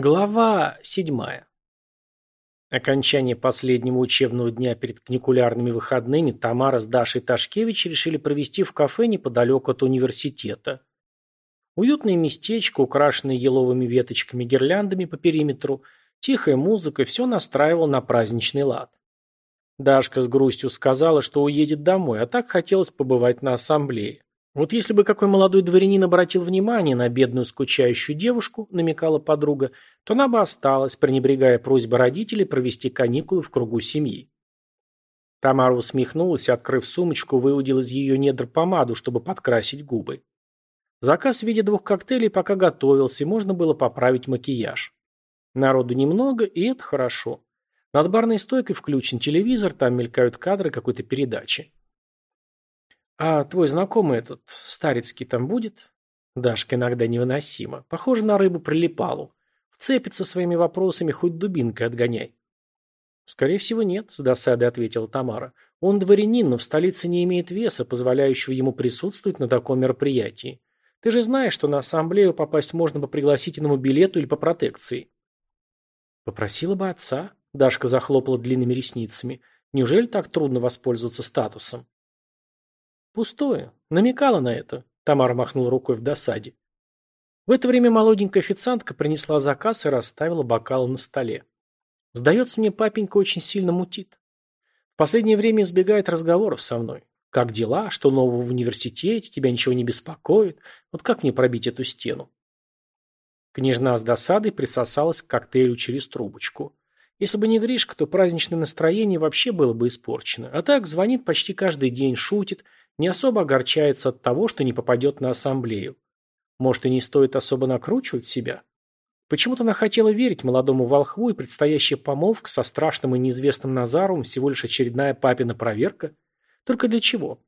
Глава седьмая. Окончание последнего учебного дня перед каникулярными выходными Тамара с Дашей Ташкевич решили провести в кафе неподалеку от университета. Уютное местечко, украшенное еловыми веточками гирляндами по периметру, тихая музыка, все настраивало на праздничный лад. Дашка с грустью сказала, что уедет домой, а так хотелось побывать на ассамблее. Вот если бы какой молодой дворянин обратил внимание на бедную скучающую девушку, намекала подруга, то она бы осталась, пренебрегая просьбой родителей провести каникулы в кругу семьи. Тамара усмехнулась открыв сумочку, выудил из ее недр помаду, чтобы подкрасить губы. Заказ в виде двух коктейлей пока готовился, и можно было поправить макияж. Народу немного, и это хорошо. Над барной стойкой включен телевизор, там мелькают кадры какой-то передачи. «А твой знакомый этот, Старицкий, там будет?» Дашка иногда невыносима. Похоже на рыбу прилипалу. Вцепится своими вопросами, хоть дубинкой отгоняй. «Скорее всего, нет», — с досадой ответила Тамара. «Он дворянин, но в столице не имеет веса, позволяющего ему присутствовать на таком мероприятии. Ты же знаешь, что на ассамблею попасть можно по пригласительному билету или по протекции». «Попросила бы отца», — Дашка захлопала длинными ресницами. «Неужели так трудно воспользоваться статусом?» Пустое. Намекала на это. Тамара махнула рукой в досаде. В это время молоденькая официантка принесла заказ и расставила бокалы на столе. Сдается мне, папенька очень сильно мутит. В последнее время избегает разговоров со мной. Как дела? Что нового в университете? Тебя ничего не беспокоит? Вот как мне пробить эту стену? Княжна с досадой присосалась к коктейлю через трубочку. Если бы не Гришка, то праздничное настроение вообще было бы испорчено. А так звонит почти каждый день, шутит, не особо огорчается от того, что не попадет на ассамблею. Может, и не стоит особо накручивать себя? Почему-то она хотела верить молодому волхву, и предстоящая помолвка со страшным и неизвестным Назаровым всего лишь очередная папина проверка. Только для чего?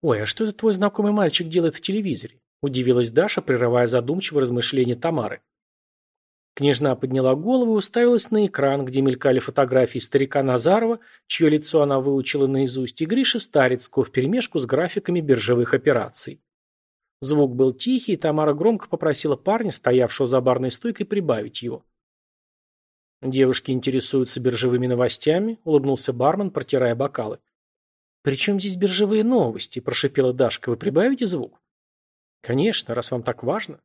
«Ой, а что это твой знакомый мальчик делает в телевизоре?» – удивилась Даша, прерывая задумчивое размышление Тамары. Княжна подняла голову и уставилась на экран, где мелькали фотографии старика Назарова, чье лицо она выучила наизусть, и Гриши Старицкого вперемешку с графиками биржевых операций. Звук был тихий, и Тамара громко попросила парня, стоявшего за барной стойкой, прибавить его. «Девушки интересуются биржевыми новостями», — улыбнулся бармен, протирая бокалы. «При чем здесь биржевые новости?» – прошипела Дашка. «Вы прибавите звук?» «Конечно, раз вам так важно».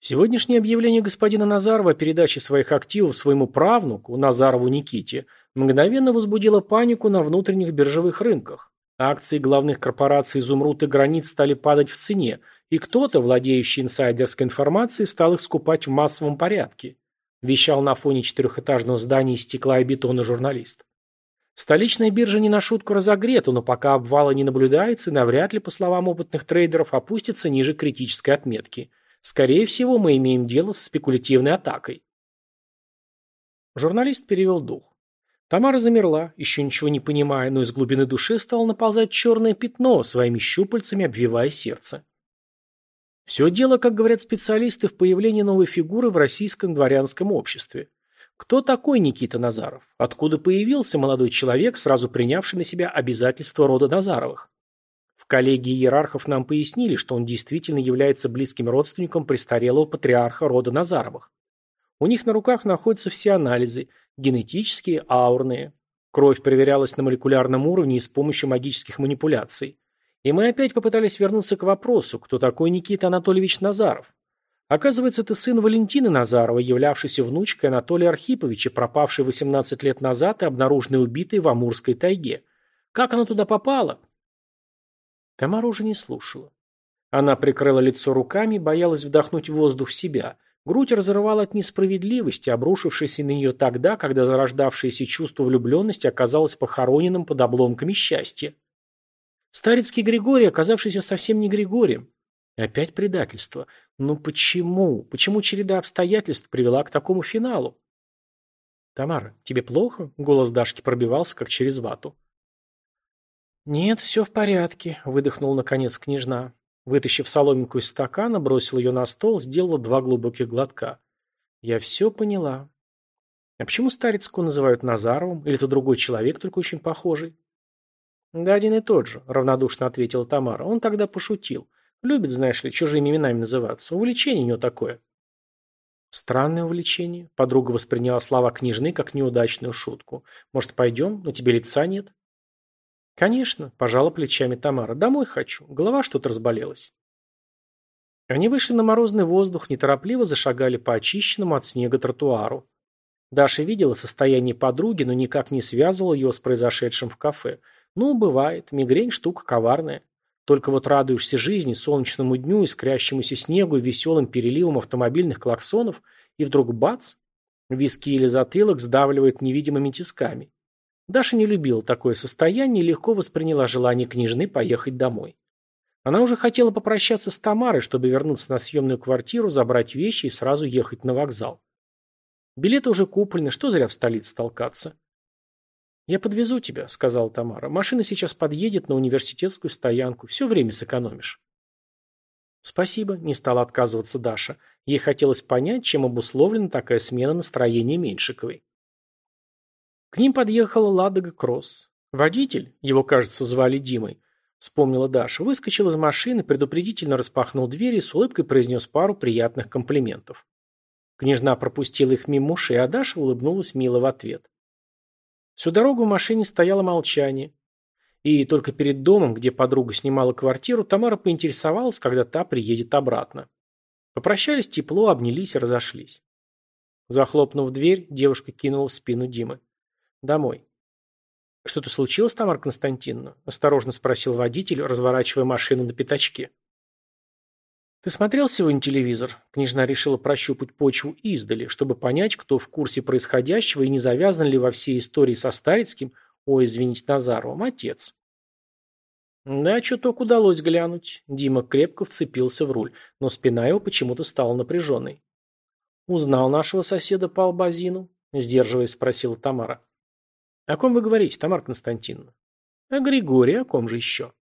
Сегодняшнее объявление господина Назарова о передаче своих активов своему правнуку, Назарову Никите, мгновенно возбудило панику на внутренних биржевых рынках. Акции главных корпораций «Изумруд» и «Гранит» стали падать в цене, и кто-то, владеющий инсайдерской информацией, стал их скупать в массовом порядке. Вещал на фоне четырехэтажного здания из стекла и бетона журналист. Столичная биржа не на шутку разогрета, но пока обвала не наблюдается, навряд ли, по словам опытных трейдеров, опустится ниже критической отметки – Скорее всего, мы имеем дело с спекулятивной атакой. Журналист перевел дух. Тамара замерла, еще ничего не понимая, но из глубины души стало наползать черное пятно, своими щупальцами обвивая сердце. Все дело, как говорят специалисты, в появлении новой фигуры в российском дворянском обществе. Кто такой Никита Назаров? Откуда появился молодой человек, сразу принявший на себя обязательства рода Назаровых? В коллегии иерархов нам пояснили, что он действительно является близким родственником престарелого патриарха рода Назаровых. У них на руках находятся все анализы – генетические, аурные. Кровь проверялась на молекулярном уровне и с помощью магических манипуляций. И мы опять попытались вернуться к вопросу, кто такой Никита Анатольевич Назаров. Оказывается, это сын Валентины Назарова, являвшийся внучкой Анатолия Архиповича, пропавшей 18 лет назад и обнаруженной убитой в Амурской тайге. Как она туда попала? Тамара уже не слушала. Она прикрыла лицо руками, боялась вдохнуть воздух в себя. Грудь разрывала от несправедливости, обрушившейся на нее тогда, когда зарождавшееся чувство влюбленности оказалось похороненным под обломками счастья. Старецкий Григорий, оказавшийся совсем не Григорием. И опять предательство. Ну почему? Почему череда обстоятельств привела к такому финалу? «Тамара, тебе плохо?» — голос Дашки пробивался, как через вату. «Нет, все в порядке», — выдохнул наконец княжна. Вытащив соломинку из стакана, бросил ее на стол, сделала два глубоких глотка. «Я все поняла». «А почему Старицкого называют Назаровым? Или это другой человек, только очень похожий?» «Да один и тот же», — равнодушно ответила Тамара. «Он тогда пошутил. Любит, знаешь ли, чужими именами называться. Увлечение у него такое». «С Странное увлечение. Подруга восприняла слова княжны как неудачную шутку. Может, пойдем? На тебе лица нет? Конечно, пожала плечами Тамара. Домой хочу. Голова что-то разболелась. Они вышли на морозный воздух, неторопливо зашагали по очищенному от снега тротуару. Даша видела состояние подруги, но никак не связывала его с произошедшим в кафе. Ну, бывает, мигрень штука коварная. Только вот радуешься жизни, солнечному дню, искрящемуся снегу и веселым переливам автомобильных клаксонов, и вдруг бац! Виски или затылок сдавливает невидимыми тисками. Даша не любила такое состояние и легко восприняла желание княжны поехать домой. Она уже хотела попрощаться с Тамарой, чтобы вернуться на съемную квартиру, забрать вещи и сразу ехать на вокзал. Билеты уже куплены, что зря в столице толкаться. «Я подвезу тебя», — сказала Тамара. «Машина сейчас подъедет на университетскую стоянку. Все время сэкономишь». «Спасибо», — не стала отказываться Даша. Ей хотелось понять, чем обусловлена такая смена настроения Меньшиковой. К ним подъехала Ладога Кросс. Водитель, его, кажется, звали Димой, вспомнила Даша, выскочил из машины, предупредительно распахнул дверь и с улыбкой произнес пару приятных комплиментов. Княжна пропустила их мимо ушей, а Даша улыбнулась мило в ответ. Всю дорогу в машине стояло молчание. И только перед домом, где подруга снимала квартиру, Тамара поинтересовалась, когда та приедет обратно. Попрощались тепло, обнялись и разошлись. Захлопнув дверь, девушка кинула в спину Димы. «Домой». «Что-то случилось, Тамара Константиновна?» – осторожно спросил водитель, разворачивая машину на пятачке. «Ты смотрел сегодня телевизор?» Княжна решила прощупать почву издали, чтобы понять, кто в курсе происходящего и не завязан ли во всей истории со Старицким, ой, извините, Назаровым, отец. Да, чуток удалось глянуть. Дима крепко вцепился в руль, но спина его почему-то стала напряженной. «Узнал нашего соседа по Албазину?» Сдерживаясь, спросила Тамара. «О ком вы говорите, Тамара Константиновна?» «О Григории, о ком же еще?»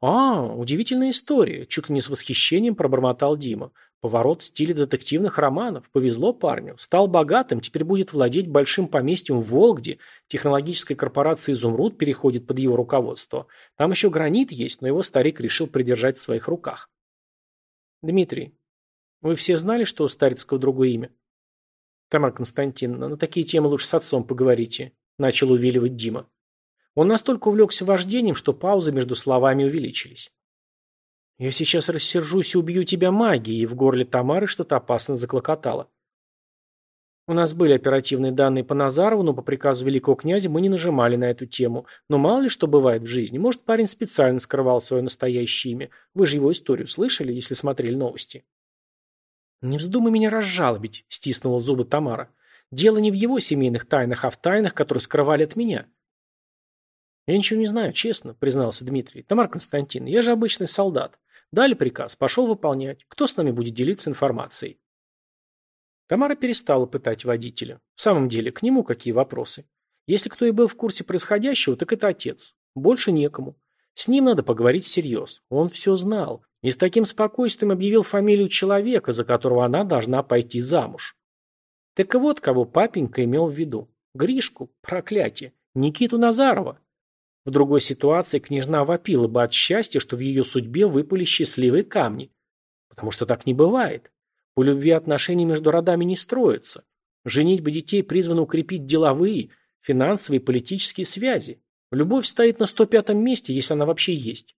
«А, удивительная история», – чуть ли не с восхищением пробормотал Дима. «Поворот в стиле детективных романов. Повезло парню. Стал богатым, теперь будет владеть большим поместьем в Волгде. Технологическая корпорация «Изумруд» переходит под его руководство. Там еще гранит есть, но его старик решил придержать в своих руках». «Дмитрий, вы все знали, что у Старицкого другое имя?» «Тамара Константиновна, на такие темы лучше с отцом поговорите», – начал увиливать Дима. Он настолько увлекся вождением, что паузы между словами увеличились. «Я сейчас рассержусь и убью тебя магией», и в горле Тамары что-то опасно заклокотало. У нас были оперативные данные по Назарову, но по приказу великого князя мы не нажимали на эту тему. Но мало ли что бывает в жизни. Может, парень специально скрывал свое настоящее имя. Вы же его историю слышали, если смотрели новости? «Не вздумай меня разжалобить», – стиснула зубы Тамара. «Дело не в его семейных тайнах, а в тайнах, которые скрывали от меня. «Я ничего не знаю, честно», — признался Дмитрий. «Тамар Константин, я же обычный солдат. Дали приказ, пошел выполнять. Кто с нами будет делиться информацией?» Тамара перестала пытать водителя. В самом деле, к нему какие вопросы? Если кто и был в курсе происходящего, так это отец. Больше некому. С ним надо поговорить всерьез. Он все знал. И с таким спокойствием объявил фамилию человека, за которого она должна пойти замуж. Так вот, кого папенька имел в виду. Гришку, проклятие, Никиту Назарова. В другой ситуации княжна вопила бы от счастья, что в ее судьбе выпали счастливые камни. Потому что так не бывает. По любви отношения между родами не строятся. Женить бы детей призвано укрепить деловые, финансовые и политические связи. Любовь стоит на 105-м месте, если она вообще есть.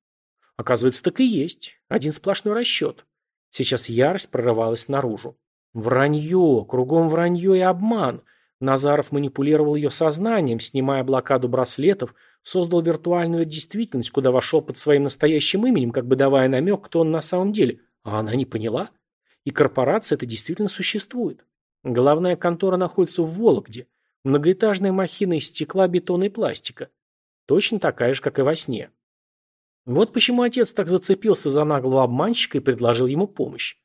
Оказывается, так и есть. Один сплошной расчет. Сейчас ярость прорывалась наружу. Вранье, кругом вранье и обман. Назаров манипулировал ее сознанием, снимая блокаду браслетов, создал виртуальную действительность, куда вошел под своим настоящим именем, как бы давая намек, кто он на самом деле. А она не поняла. И корпорация это действительно существует. Главная контора находится в Вологде. Многоэтажная махина из стекла, бетона и пластика. Точно такая же, как и во сне. Вот почему отец так зацепился за наглого обманщика и предложил ему помощь.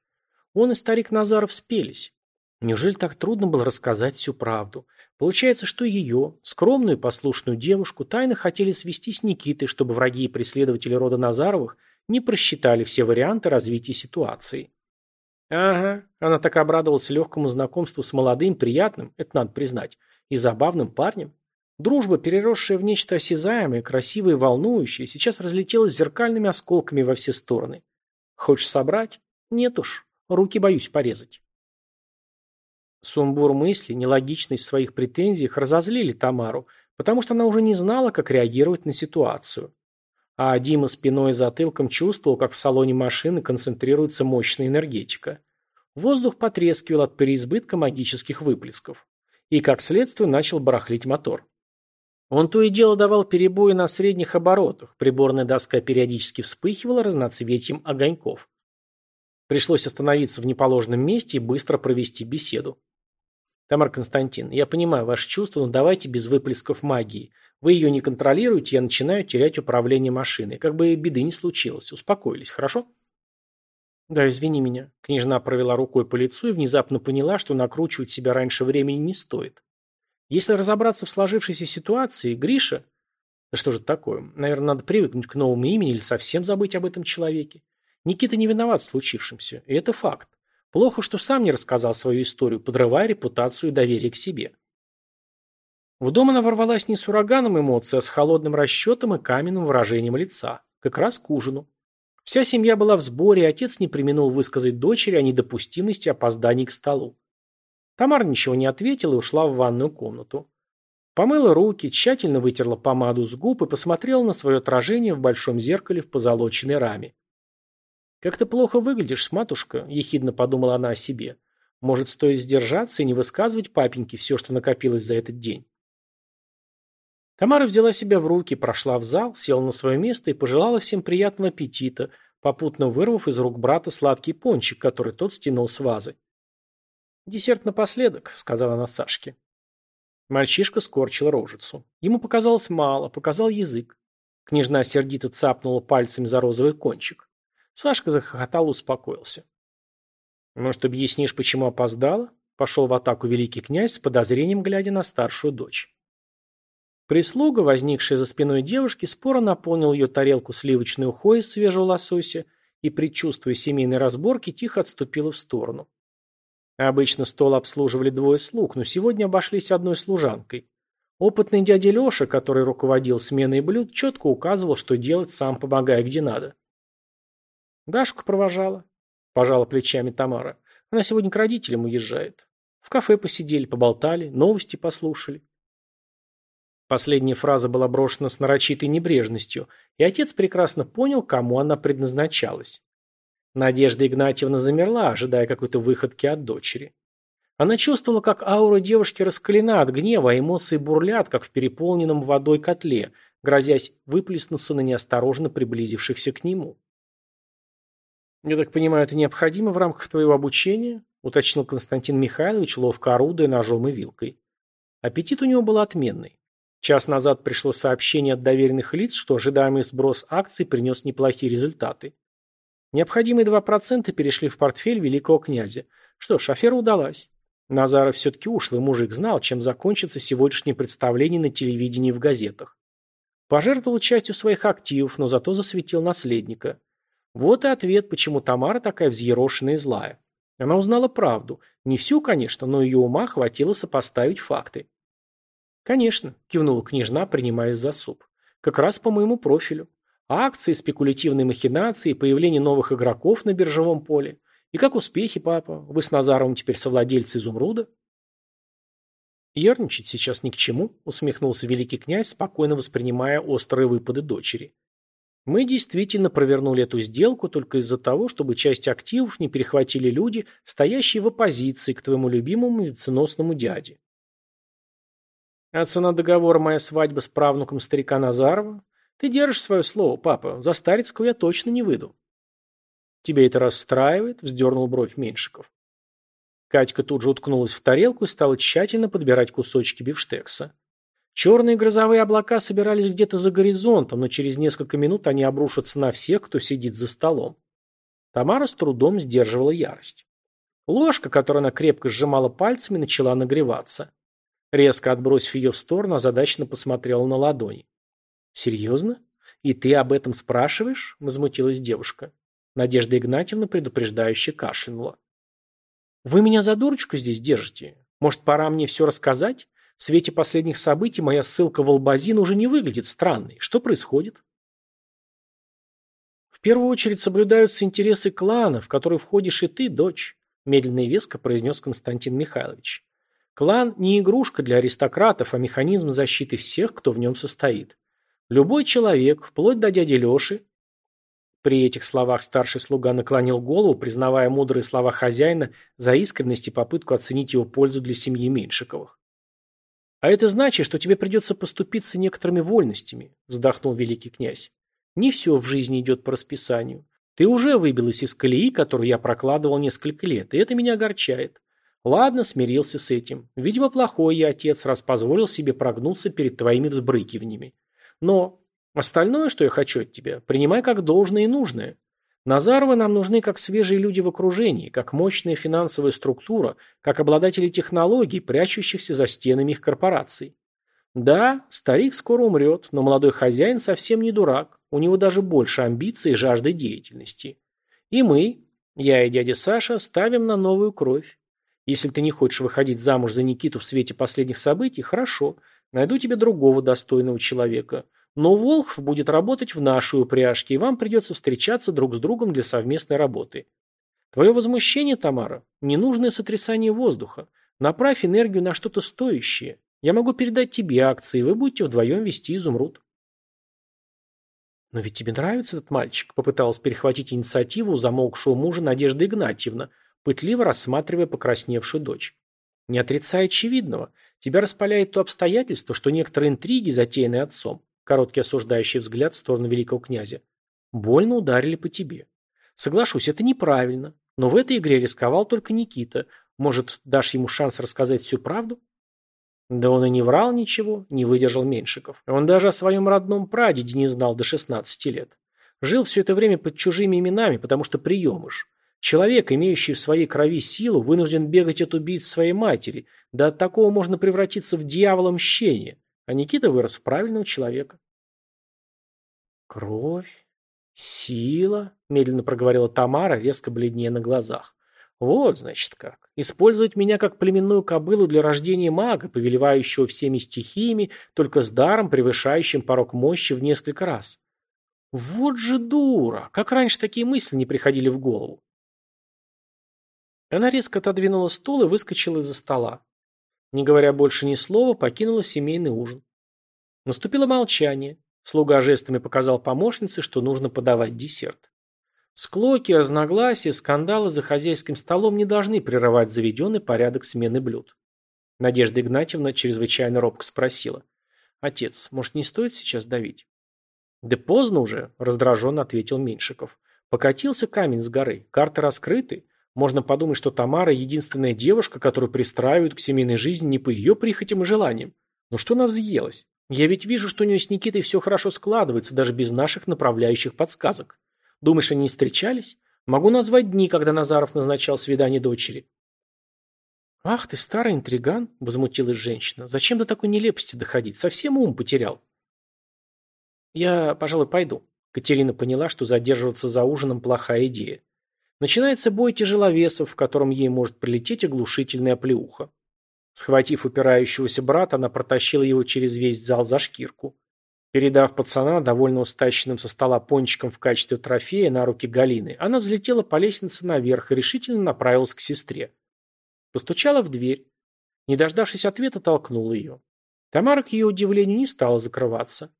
Он и старик Назаров спелись. Неужели так трудно было рассказать всю правду? Получается, что ее, скромную и послушную девушку, тайно хотели свести с Никитой, чтобы враги и преследователи рода Назаровых не просчитали все варианты развития ситуации. Ага, она так обрадовалась легкому знакомству с молодым, приятным, это надо признать, и забавным парнем. Дружба, переросшая в нечто осязаемое, красивое и волнующее, сейчас разлетелась зеркальными осколками во все стороны. Хочешь собрать? Нет уж, руки боюсь порезать. Сумбур мысли, нелогичность в своих претензиях разозлили Тамару, потому что она уже не знала, как реагировать на ситуацию. А Дима спиной и затылком чувствовал, как в салоне машины концентрируется мощная энергетика. Воздух потрескивал от переизбытка магических выплесков. И, как следствие, начал барахлить мотор. Он то и дело давал перебои на средних оборотах, приборная доска периодически вспыхивала разноцветием огоньков. Пришлось остановиться в неположенном месте и быстро провести беседу. Тамар Константин, я понимаю ваши чувства, но давайте без выплесков магии. Вы ее не контролируете, я начинаю терять управление машиной. Как бы беды не случилось. Успокоились, хорошо? Да, извини меня. Княжна провела рукой по лицу и внезапно поняла, что накручивать себя раньше времени не стоит. Если разобраться в сложившейся ситуации, Гриша... Да что же такое? Наверное, надо привыкнуть к новому имени или совсем забыть об этом человеке. Никита не виноват в случившемся, и это факт. Плохо, что сам не рассказал свою историю, подрывая репутацию и доверие к себе. В дом она ворвалась не с ураганом эмоций, а с холодным расчетом и каменным выражением лица. Как раз к ужину. Вся семья была в сборе, и отец не применил высказать дочери о недопустимости опозданий к столу. Тамара ничего не ответила и ушла в ванную комнату. Помыла руки, тщательно вытерла помаду с губ и посмотрела на свое отражение в большом зеркале в позолоченной раме. «Как ты плохо выглядишь, матушка», – ехидно подумала она о себе. «Может, стоит сдержаться и не высказывать папеньке все, что накопилось за этот день?» Тамара взяла себя в руки, прошла в зал, села на свое место и пожелала всем приятного аппетита, попутно вырвав из рук брата сладкий пончик, который тот стянул с вазы. «Десерт напоследок», — сказала она Сашке. Мальчишка скорчил рожицу. Ему показалось мало, показал язык. Княжна сердито цапнула пальцами за розовый кончик. Сашка захохотал, успокоился. «Может, объяснишь, почему опоздала?» Пошел в атаку великий князь с подозрением, глядя на старшую дочь. Прислуга, возникшая за спиной девушки, споро наполнил ее тарелку сливочной ухой из свежего лосося и, предчувствуя семейной разборки, тихо отступила в сторону. Обычно стол обслуживали двое слуг, но сегодня обошлись одной служанкой. Опытный дядя Леша, который руководил сменой блюд, четко указывал, что делать, сам помогая где надо. Дашку провожала. Пожала плечами Тамара. Она сегодня к родителям уезжает. В кафе посидели, поболтали, новости послушали. Последняя фраза была брошена с нарочитой небрежностью, и отец прекрасно понял, кому она предназначалась. Надежда Игнатьевна замерла, ожидая какой-то выходки от дочери. Она чувствовала, как аура девушки раскалена от гнева, а эмоции бурлят, как в переполненном водой котле, грозясь выплеснуться на неосторожно приблизившихся к нему. «Я так понимаю, это необходимо в рамках твоего обучения?» – уточнил Константин Михайлович, ловко орудуя ножом и вилкой. Аппетит у него был отменный. Час назад пришло сообщение от доверенных лиц, что ожидаемый сброс акций принес неплохие результаты. Необходимые 2% перешли в портфель великого князя. Что ж, афера удалась. Назаров все-таки ушлый мужик знал, чем закончится сегодняшнее представление на телевидении и в газетах. Пожертвовал частью своих активов, но зато засветил наследника. Вот и ответ, почему Тамара такая взъерошенная и злая. Она узнала правду. Не всю, конечно, но ее ума хватило сопоставить факты. «Конечно», – кивнула княжна, принимаясь за суп. «Как раз по моему профилю. Акции, спекулятивные махинации, появление новых игроков на биржевом поле. И как успехи, папа? Вы с Назаровым теперь совладельцы изумруда?» «Ерничать сейчас ни к чему», – усмехнулся великий князь, спокойно воспринимая острые выпады дочери. Мы действительно провернули эту сделку только из-за того, чтобы часть активов не перехватили люди, стоящие в оппозиции к твоему любимому венценосному дяде. А цена договора моя свадьба с правнуком старика Назарова? Ты держишь свое слово, папа. За Старицкого я точно не выйду. Тебе это расстраивает? Вздернул бровь Меньшиков. Катька тут же уткнулась в тарелку и стала тщательно подбирать кусочки бифштекса. Черные грозовые облака собирались где-то за горизонтом, но через несколько минут они обрушатся на всех, кто сидит за столом. Тамара с трудом сдерживала ярость. Ложка, которую она крепко сжимала пальцами, начала нагреваться. Резко отбросив ее в сторону, озадаченно посмотрела на ладони. «Серьезно? И ты об этом спрашиваешь?» – возмутилась девушка. Надежда Игнатьевна предупреждающе кашлянула. «Вы меня за дурочку здесь держите? Может, пора мне все рассказать? В свете последних событий моя ссылка в Албазин уже не выглядит странной. Что происходит? В первую очередь соблюдаются интересы клана, в который входишь и ты, дочь. медленно и веско произнес Константин Михайлович. Клан не игрушка для аристократов, а механизм защиты всех, кто в нем состоит. Любой человек, вплоть до дяди Леши. При этих словах старший слуга наклонил голову, признавая мудрые слова хозяина за искренность и попытку оценить его пользу для семьи Меньшиковых. «А это значит, что тебе придется поступиться некоторыми вольностями», – вздохнул великий князь. «Не все в жизни идет по расписанию. Ты уже выбилась из колеи, которую я прокладывал несколько лет, и это меня огорчает. Ладно, смирился с этим. Видимо, плохой я отец, раз позволил себе прогнуться перед твоими взбрыкиваниями. Но остальное, что я хочу от тебя, принимай как должное и нужное. Назаровы нам нужны как свежие люди в окружении, как мощная финансовая структура, как обладатели технологий, прячущихся за стенами их корпораций. Да, старик скоро умрет, но молодой хозяин совсем не дурак, у него даже больше амбиций и жажды деятельности. И мы, я и дядя Саша, ставим на новую кровь. Если ты не хочешь выходить замуж за Никиту в свете последних событий, хорошо, найду тебе другого достойного человека. Но Волхв будет работать в нашей упряжке, и вам придется встречаться друг с другом для совместной работы. Твое возмущение, Тамара, ненужное сотрясание воздуха. Направь энергию на что-то стоящее. Я могу передать тебе акции, и вы будете вдвоем вести изумруд. «Но ведь тебе нравится этот мальчик?» Попыталась перехватить инициативу у замолкшего мужа Надежда Игнатьевна, пытливо рассматривая покрасневшую дочь. «Не отрицай очевидного. Тебя распаляет то обстоятельство, что некоторые интриги, затеянные отцом, короткий осуждающий взгляд в сторону великого князя, больно ударили по тебе. Соглашусь, это неправильно, но в этой игре рисковал только Никита. Может, дашь ему шанс рассказать всю правду?» Да он и не врал ничего, не выдержал Меньшиков. Он даже о своем родном прадеде не знал до 16 лет. Жил все это время под чужими именами, потому что приемыш. Человек, имеющий в своей крови силу, вынужден бегать от убийц своей матери. Да от такого можно превратиться в дьявола мщения. А Никита вырос в правильного человека. «Кровь, сила», — медленно проговорила Тамара, резко бледнее на глазах. Вот, значит, как. Использовать меня как племенную кобылу для рождения мага, повелевающего всеми стихиями, только с даром, превышающим порог мощи в несколько раз. Вот же дура! Как раньше такие мысли не приходили в голову? Она резко отодвинула стул и выскочила из-за стола. Не говоря больше ни слова, покинула семейный ужин. Наступило молчание. Слуга жестами показал помощнице, что нужно подавать десерт. Склоки, разногласия, скандалы за хозяйским столом не должны прерывать заведенный порядок смены блюд. Надежда Игнатьевна чрезвычайно робко спросила. «Отец, может, не стоит сейчас давить?» «Да поздно уже», – раздраженно ответил Меньшиков. «Покатился камень с горы. Карты раскрыты. Можно подумать, что Тамара – единственная девушка, которую пристраивают к семейной жизни не по ее прихотям и желаниям. Но что она взъелась? Я ведь вижу, что у нее с Никитой все хорошо складывается, даже без наших направляющих подсказок. Думаешь, они не встречались? Могу назвать дни, когда Назаров назначал свидание дочери. «Ах ты, старый интриган!» – возмутилась женщина. «Зачем до такой нелепости доходить? Совсем ум потерял». «Я, пожалуй, пойду». Катерина поняла, что задерживаться за ужином – плохая идея. Начинается бой тяжеловесов, в котором ей может прилететь оглушительная оплеуха. Схватив упирающегося брата, она протащила его через весь зал за шкирку. Передав пацана, довольно стащенным со стола пончиком в качестве трофея, на руки Галины, она взлетела по лестнице наверх и решительно направилась к сестре. Постучала в дверь. Не дождавшись ответа, толкнула ее. Тамара, к ее удивлению, не стала закрываться.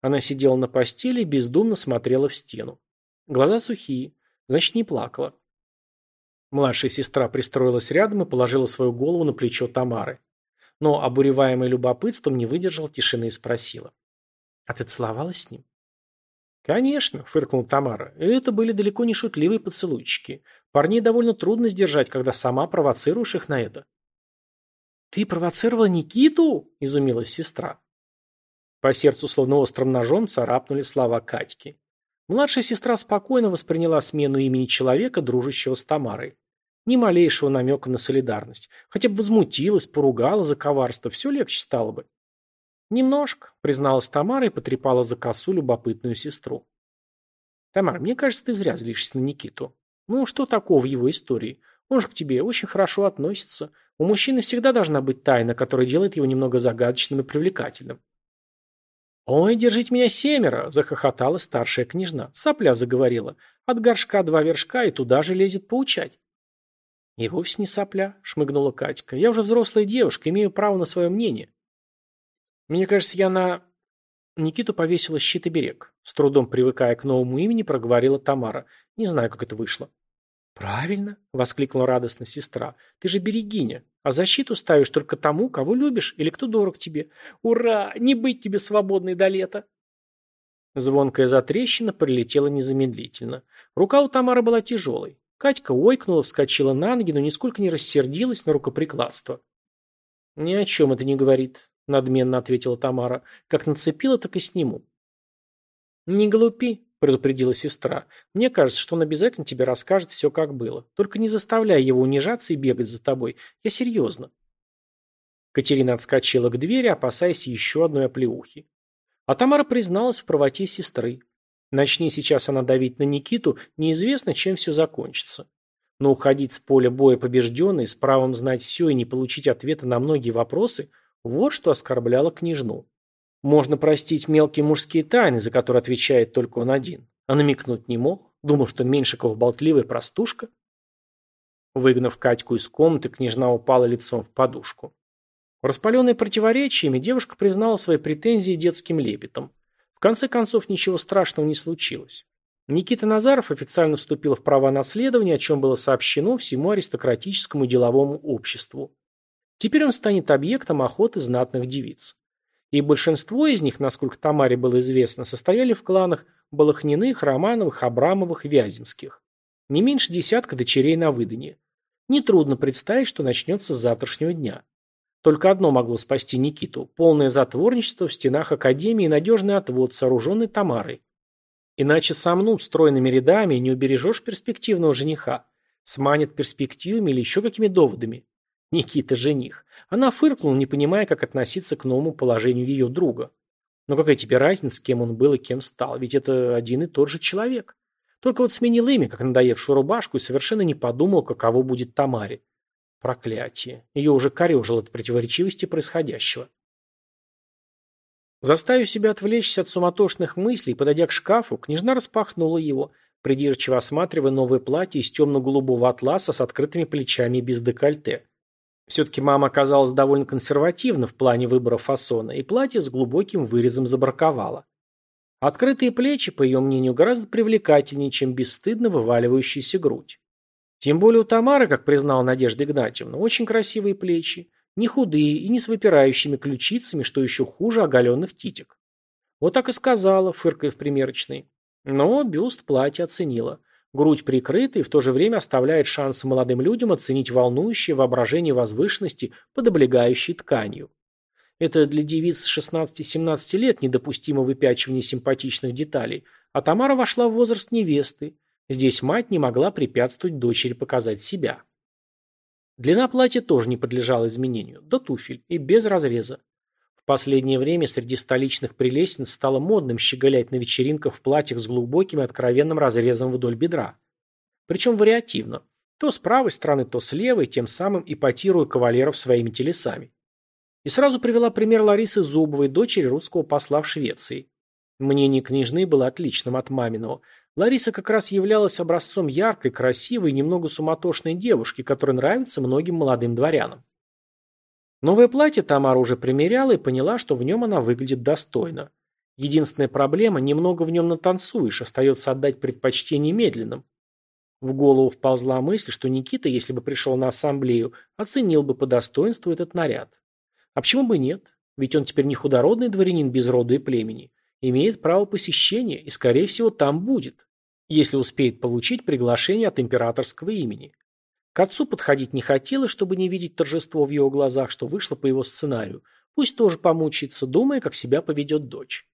Она сидела на постели и бездумно смотрела в стену. Глаза сухие, значит, не плакала. Младшая сестра пристроилась рядом и положила свою голову на плечо Тамары. Но, обуреваемый любопытством, не выдержала тишины и спросила. А ты целовалась с ним? Конечно, фыркнула Тамара. Это были далеко не шутливые поцелуйчики. Парней довольно трудно сдержать, когда сама провоцируешь их на это. Ты провоцировала Никиту? Изумилась сестра. По сердцу словно острым ножом царапнули слова Катьки. Младшая сестра спокойно восприняла смену имени человека, дружащего с Тамарой. Ни малейшего намека на солидарность. Хотя бы возмутилась, поругала за коварство, все легче стало бы. «Немножко», — призналась Тамара и потрепала за косу любопытную сестру. «Тамара, мне кажется, ты зря злишься на Никиту. Ну, что такого в его истории? Он же к тебе очень хорошо относится. У мужчины всегда должна быть тайна, которая делает его немного загадочным и привлекательным». «Ой, держите меня семеро!» – захохотала старшая княжна. Сопля заговорила. От горшка два вершка и туда же лезет поучать. И вовсе не сопля, шмыгнула Катька. Я уже взрослая девушка, имею право на свое мнение. Мне кажется, я на... Никиту повесила щит и берег. С трудом привыкая к новому имени, проговорила Тамара. Не знаю, как это вышло. «Правильно», — воскликнула радостно сестра. «Ты же берегиня, а защиту ставишь только тому, кого любишь или кто дорог тебе. Ура! Не быть тебе свободной до лета!» Звонкая затрещина прилетела незамедлительно. Рука у Тамары была тяжелой. Катька ойкнула, вскочила на ноги, но нисколько не рассердилась на рукоприкладство. «Ни о чем это не говорит», — надменно ответила Тамара. «Как нацепила, так и сниму». «Не глупи», — предупредила сестра. «Мне кажется, что он обязательно тебе расскажет все, как было. Только не заставляй его унижаться и бегать за тобой. Я серьезно». Катерина отскочила к двери, опасаясь еще одной оплеухи. А Тамара призналась в правоте сестры. Начни сейчас она давить на Никиту, неизвестно, чем все закончится. Но уходить с поля боя побежденной, с правом знать все и не получить ответа на многие вопросы – вот что оскорбляло княжну. Можно простить мелкие мужские тайны, за которые отвечает только он один. А намекнуть не мог. Думал, что Меньшиков болтливая простушка. Выгнав Катьку из комнаты, княжна упала лицом в подушку. Распаленная противоречиями, девушка признала свои претензии детским лепетом. В конце концов, ничего страшного не случилось. Никита Назаров официально вступил в права наследования, о чем было сообщено всему аристократическому деловому обществу. Теперь он станет объектом охоты знатных девиц. И большинство из них, насколько Тамаре было известно, состояли в кланах Балахниных, Романовых, Абрамовых, Вяземских. Не меньше десятка дочерей на выданье. Нетрудно представить, что начнется с завтрашнего дня. Только одно могло спасти Никиту – полное затворничество в стенах Академии и надежный отвод, сооруженный Тамарой. Иначе сомнут стройными рядами и не убережешь перспективного жениха. Сманят перспективами или еще какими доводами. Никита жених. Она фыркнула, не понимая, как относиться к новому положению ее друга. Но какая тебе разница, кем он был и кем стал? Ведь это один и тот же человек. Только вот сменил имя, как надоевшую рубашку, и совершенно не подумал, каково будет Тамаре. Проклятие. Ее уже корежило от противоречивости происходящего. Заставив себя отвлечься от суматошных мыслей, подойдя к шкафу, княжна распахнула его, придирчиво осматривая новое платье из темно-голубого атласа с открытыми плечами и без декольте. Все-таки мама оказалась довольно консервативна в плане выбора фасона, и платье с глубоким вырезом забраковала. Открытые плечи, по ее мнению, гораздо привлекательнее, чем бесстыдно вываливающаяся грудь. Тем более у Тамары, как признала Надежда Игнатьевна, очень красивые плечи, не худые и не с выпирающими ключицами, что еще хуже оголенных титик. Вот так и сказала, фыркая в примерочной. Но бюст платье оценила. Грудь прикрыта и в то же время оставляет шанс молодым людям оценить волнующее воображение возвышенности под облегающей тканью. Это для девиц 16-17 лет недопустимо выпячивание симпатичных деталей, а Тамара вошла в возраст невесты, Здесь мать не могла препятствовать дочери показать себя. Длина платья тоже не подлежала изменению, до туфель и без разреза. Последнее время среди столичных прелестниц стало модным щеголять на вечеринках в платьях с глубоким и откровенным разрезом вдоль бедра. Причем вариативно. То с правой стороны, то с левой, тем самым ипотируя кавалеров своими телесами. И сразу привела пример Ларисы Зубовой, дочери русского посла в Швеции. Мнение княжны было отличным от маминого. Лариса как раз являлась образцом яркой, красивой и немного суматошной девушки, которая нравится многим молодым дворянам. Новое платье Тамара уже примеряла и поняла, что в нем она выглядит достойно. Единственная проблема – немного в нем натанцуешь, остается отдать предпочтение медленным. В голову вползла мысль, что Никита, если бы пришел на ассамблею, оценил бы по достоинству этот наряд. А почему бы нет? Ведь он теперь не худородный дворянин без рода и племени имеет право посещения и, скорее всего, там будет, если успеет получить приглашение от императорского имени. К отцу подходить не хотелось, чтобы не видеть торжество в его глазах, что вышло по его сценарию. Пусть тоже помучается, думая, как себя поведет дочь.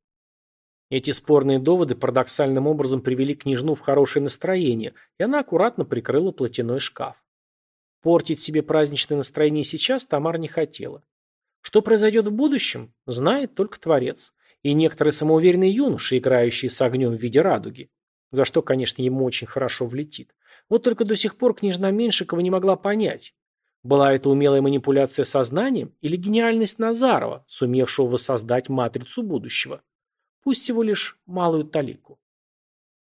Эти спорные доводы парадоксальным образом привели княжну в хорошее настроение, и она аккуратно прикрыла платяной шкаф. Портить себе праздничное настроение сейчас Тамара не хотела. Что произойдет в будущем, знает только Творец и некоторые самоуверенные юноши, играющие с огнем в виде радуги. За что, конечно, ему очень хорошо влетит. Вот только до сих пор княжна Меньшикова не могла понять, была это умелая манипуляция сознанием или гениальность Назарова, сумевшего воссоздать матрицу будущего. Пусть всего лишь малую талику.